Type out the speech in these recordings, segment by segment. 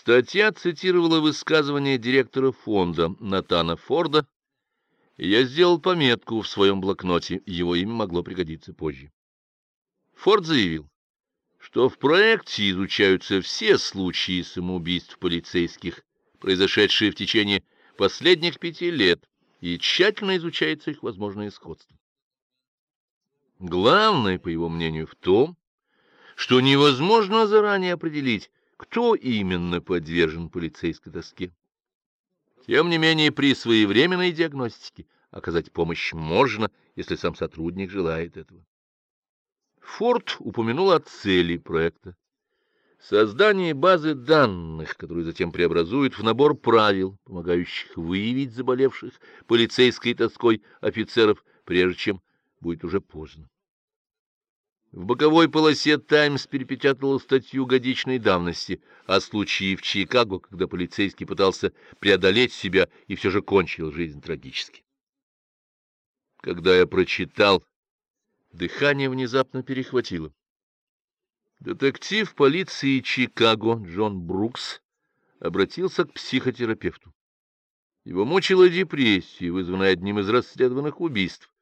Статья цитировала высказывание директора фонда Натана Форда, я сделал пометку в своем блокноте, его имя могло пригодиться позже. Форд заявил, что в проекте изучаются все случаи самоубийств полицейских, произошедшие в течение последних пяти лет, и тщательно изучается их возможное сходство. Главное, по его мнению, в том, что невозможно заранее определить, кто именно подвержен полицейской тоске. Тем не менее, при своевременной диагностике оказать помощь можно, если сам сотрудник желает этого. Форд упомянул о цели проекта. Создание базы данных, которую затем преобразуют в набор правил, помогающих выявить заболевших полицейской тоской офицеров, прежде чем будет уже поздно. В боковой полосе «Таймс» перепечатала статью годичной давности о случае в Чикаго, когда полицейский пытался преодолеть себя и все же кончил жизнь трагически. Когда я прочитал, дыхание внезапно перехватило. Детектив полиции Чикаго Джон Брукс обратился к психотерапевту. Его мучила депрессия, вызванная одним из расследованных убийств.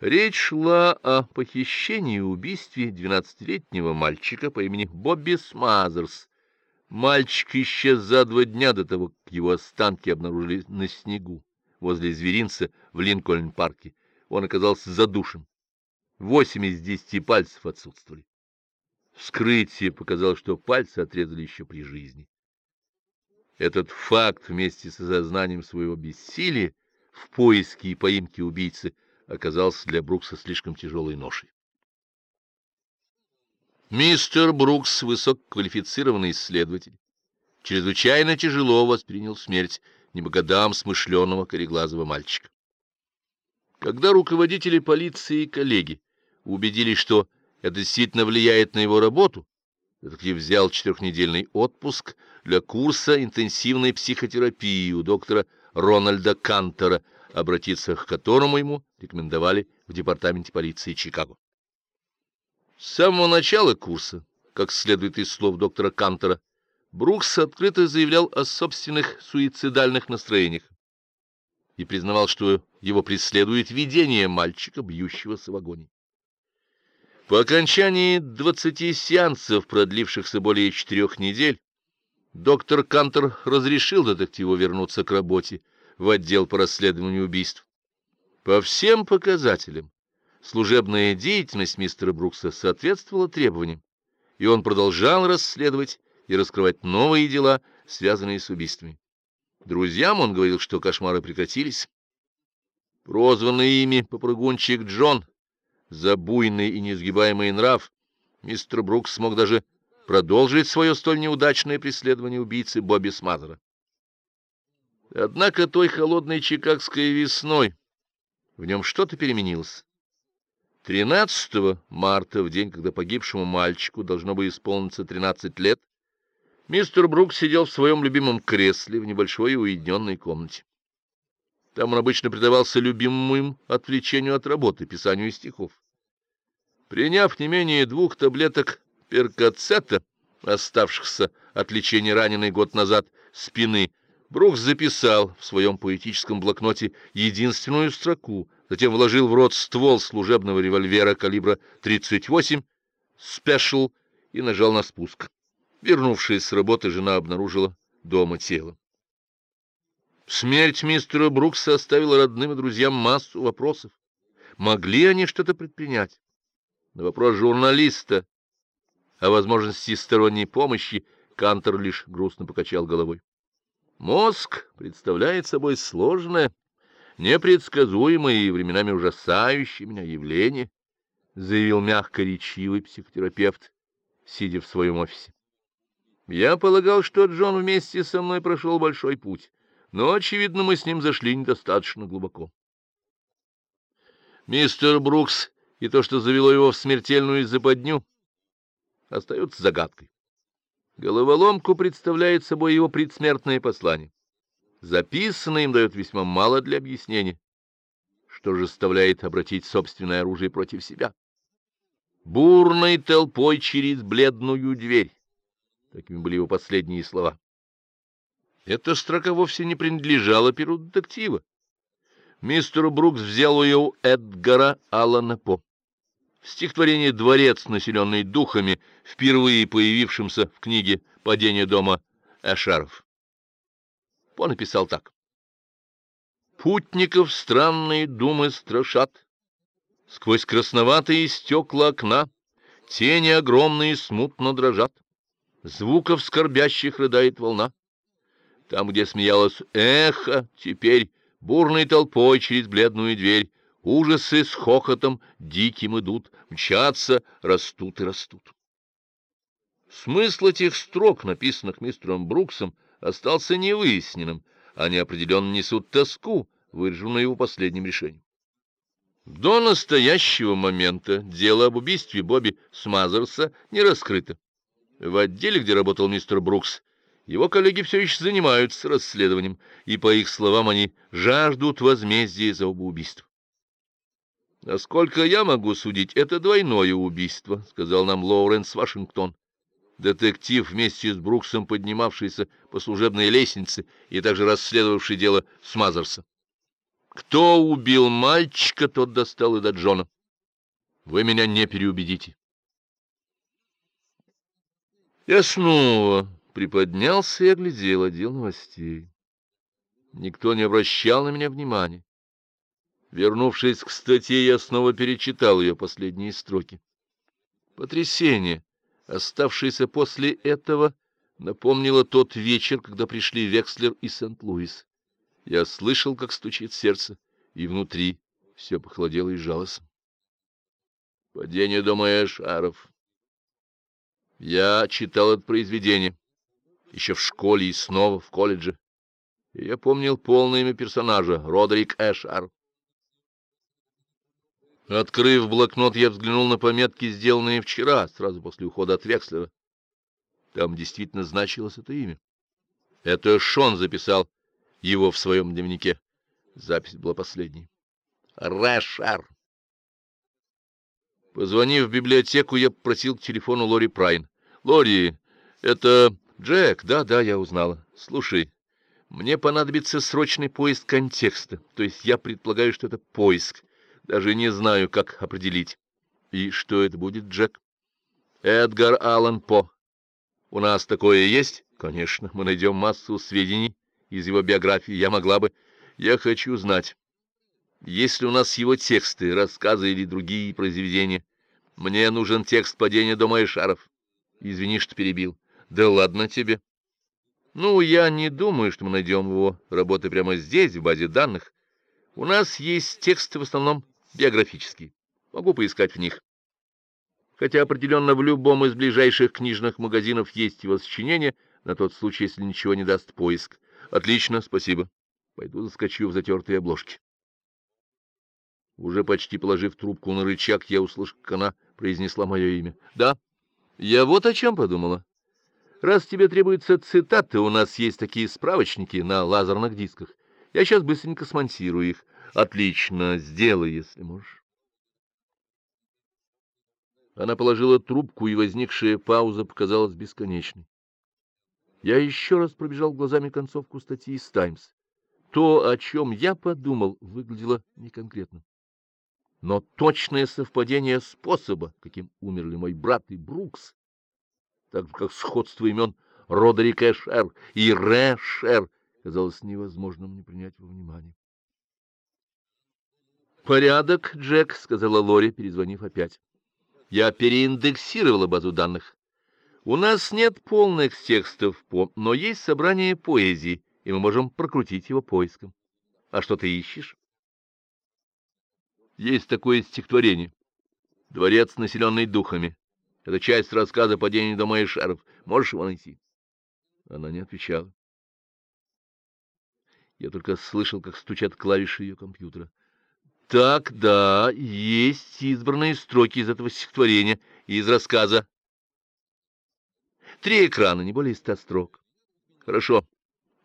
Речь шла о похищении и убийстве двенадцатилетнего мальчика по имени Бобби Смазерс. Мальчик исчез за два дня до того, как его останки обнаружили на снегу возле зверинца в Линкольн-парке. Он оказался задушен. Восемь из десяти пальцев отсутствовали. Вскрытие показало, что пальцы отрезали еще при жизни. Этот факт вместе с осознанием своего бессилия в поиске и поимке убийцы – оказался для Брукса слишком тяжелой ношей. Мистер Брукс, высококвалифицированный исследователь, чрезвычайно тяжело воспринял смерть небогодам смышленого кореглазого мальчика. Когда руководители полиции и коллеги убедились, что это действительно влияет на его работу, детектив взял четырехнедельный отпуск для курса интенсивной психотерапии у доктора Рональда Кантера, обратиться к которому ему рекомендовали в департаменте полиции Чикаго. С самого начала курса, как следует из слов доктора Кантера, Брукс открыто заявлял о собственных суицидальных настроениях и признавал, что его преследует видение мальчика, бьющегося в агонии. По окончании двадцати сеансов, продлившихся более четырех недель, доктор Кантер разрешил детективу вернуться к работе, в отдел по расследованию убийств. По всем показателям служебная деятельность мистера Брукса соответствовала требованиям, и он продолжал расследовать и раскрывать новые дела, связанные с убийствами. Друзьям он говорил, что кошмары прекратились. Прозванный ими попрыгунчик Джон за буйный и несгибаемый нрав, мистер Брукс смог даже продолжить свое столь неудачное преследование убийцы Бобби Смазера. Однако той холодной чикагской весной в нем что-то переменилось. 13 марта, в день, когда погибшему мальчику должно было исполниться 13 лет, мистер Брук сидел в своем любимом кресле в небольшой уединенной комнате. Там он обычно предавался любимому им отвлечению от работы, писанию стихов. Приняв не менее двух таблеток перкацета, оставшихся от лечения раненой год назад спины, Брукс записал в своем поэтическом блокноте единственную строку, затем вложил в рот ствол служебного револьвера калибра 38 «Спешл» и нажал на спуск. Вернувшись с работы, жена обнаружила дома тело. Смерть мистера Брукса оставила родным и друзьям массу вопросов. Могли они что-то предпринять? На вопрос журналиста о возможности сторонней помощи Кантер лишь грустно покачал головой. Мозг представляет собой сложное, непредсказуемое и временами ужасающее меня явление, заявил мягко речивый психотерапевт, сидя в своем офисе. Я полагал, что Джон вместе со мной прошел большой путь, но, очевидно, мы с ним зашли недостаточно глубоко. Мистер Брукс и то, что завело его в смертельную западню, остается загадкой. Головоломку представляет собой его предсмертное послание. Записанное им дает весьма мало для объяснения, что же заставляет обратить собственное оружие против себя. Бурной толпой через бледную дверь. Такими были его последние слова. Эта строка вовсе не принадлежала перу детектива. Мистер Брукс взял ее у Эдгара Аллана По. В стихотворении «Дворец, населенный духами», впервые появившемся в книге «Падение дома Эшаров». По написал так. «Путников странные думы страшат, сквозь красноватые стекла окна тени огромные смутно дрожат, звуков скорбящих рыдает волна. Там, где смеялось эхо, теперь бурной толпой через бледную дверь ужасы с хохотом диким идут, мчатся, растут и растут. Смысл этих строк, написанных мистером Бруксом, остался невыясненным, они определенно несут тоску, выраженную его последним решением. До настоящего момента дело об убийстве Бобби Смазерса не раскрыто. В отделе, где работал мистер Брукс, его коллеги все еще занимаются расследованием, и, по их словам, они жаждут возмездия за оба убийства. «Насколько я могу судить, это двойное убийство», — сказал нам Лоуренс Вашингтон, детектив вместе с Бруксом, поднимавшийся по служебной лестнице и также расследовавший дело Смазерса. «Кто убил мальчика, тот достал и до Джона. Вы меня не переубедите». Я снова приподнялся и оглядел отдел новостей. Никто не обращал на меня внимания. Вернувшись к статье, я снова перечитал ее последние строки. Потрясение, оставшееся после этого, напомнило тот вечер, когда пришли Векслер и Сент-Луис. Я слышал, как стучит сердце, и внутри все похолодело и сжалось. Падение дома Эшаров. Я читал это произведение еще в школе и снова в колледже. И я помнил полное имя персонажа — Родерик Эшар. Открыв блокнот, я взглянул на пометки, сделанные вчера, сразу после ухода от Векслера. Там действительно значилось это имя. Это Шон записал его в своем дневнике. Запись была последней. Рэшар. Позвонив в библиотеку, я попросил к телефону Лори Прайн. «Лори, это Джек, да-да, я узнала. Слушай, мне понадобится срочный поиск контекста, то есть я предполагаю, что это поиск. Даже не знаю, как определить. И что это будет, Джек? Эдгар Аллан По. У нас такое есть? Конечно, мы найдем массу сведений из его биографии. Я могла бы... Я хочу знать, есть ли у нас его тексты, рассказы или другие произведения. Мне нужен текст падения дома Ишаров. Извини, что перебил. Да ладно тебе. Ну, я не думаю, что мы найдем его работы прямо здесь, в базе данных. У нас есть тексты в основном биографические. Могу поискать в них. Хотя определенно в любом из ближайших книжных магазинов есть его сочинение, на тот случай, если ничего не даст поиск. Отлично, спасибо. Пойду заскочу в затертые обложки. Уже почти положив трубку на рычаг, я услышал, как она произнесла мое имя. Да, я вот о чем подумала. Раз тебе требуются цитаты, у нас есть такие справочники на лазерных дисках. Я сейчас быстренько смонтирую их. Отлично, сделай, если можешь. Она положила трубку, и возникшая пауза показалась бесконечной. Я еще раз пробежал глазами концовку статьи из «Таймс». То, о чем я подумал, выглядело неконкретно. Но точное совпадение способа, каким умерли мой брат и Брукс, так же, как сходство имен Родерик Эшер и Рэшер, казалось невозможным не принять во внимание. «Порядок, Джек», — сказала Лори, перезвонив опять. «Я переиндексировала базу данных. У нас нет полных текстов по, но есть собрание поэзии, и мы можем прокрутить его поиском. А что ты ищешь?» Есть такое стихотворение. Дворец, населенный духами. Это часть рассказа падения дома Эшаров. Можешь его найти? Она не отвечала. Я только слышал, как стучат клавиши ее компьютера. Так, да, есть избранные строки из этого стихотворения и из рассказа. Три экрана, не более ста строк. Хорошо.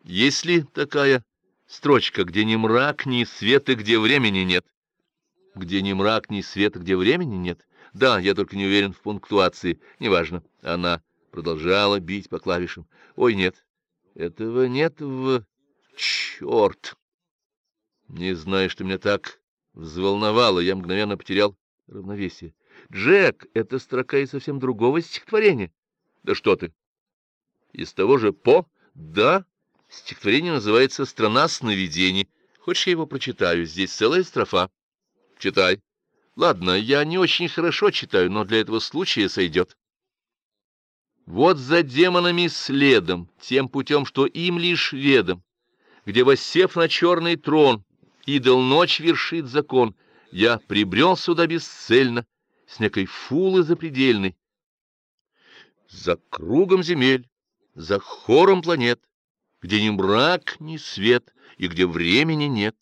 Есть ли такая строчка, где ни мрак, ни света, где времени нет? Где ни мрак, ни света, где времени нет? Да, я только не уверен в пунктуации. Неважно. Она продолжала бить по клавишам. Ой, нет. Этого нет в... Черт! Не знаю, что меня так взволновало, я мгновенно потерял равновесие. Джек, это строка из совсем другого стихотворения. Да что ты? Из того же По? Да. Стихотворение называется «Страна сновидений». Хочешь, я его прочитаю? Здесь целая строфа. Читай. Ладно, я не очень хорошо читаю, но для этого случая сойдет. Вот за демонами следом, тем путем, что им лишь ведом, где, воссев на черный трон, идол ночь вершит закон, я прибрел сюда бесцельно, с некой фулы запредельной. За кругом земель, за хором планет, где ни мрак, ни свет, и где времени нет.